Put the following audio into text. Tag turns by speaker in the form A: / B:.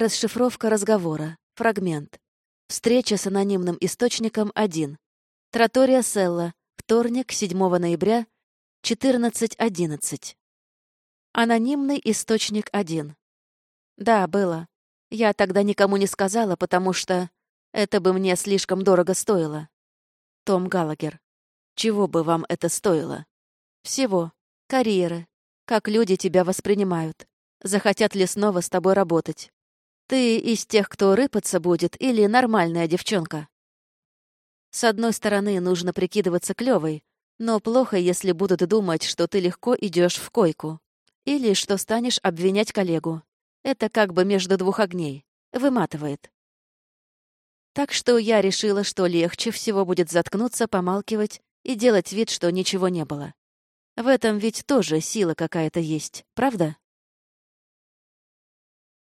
A: Расшифровка разговора. Фрагмент. Встреча с анонимным источником 1. Тротория Селла. Вторник, 7 ноября, 14.11. Анонимный источник 1. Да, было. Я тогда никому не сказала, потому что это бы мне слишком дорого стоило. Том Галагер. Чего бы вам это стоило? Всего. Карьеры. Как люди тебя воспринимают. Захотят ли снова с тобой работать. Ты из тех, кто рыпаться будет, или нормальная девчонка? С одной стороны, нужно прикидываться клёвой, но плохо, если будут думать, что ты легко идешь в койку. Или что станешь обвинять коллегу. Это как бы между двух огней. Выматывает. Так что я решила, что легче всего будет заткнуться, помалкивать и делать вид, что ничего не было. В этом ведь тоже сила какая-то есть, правда?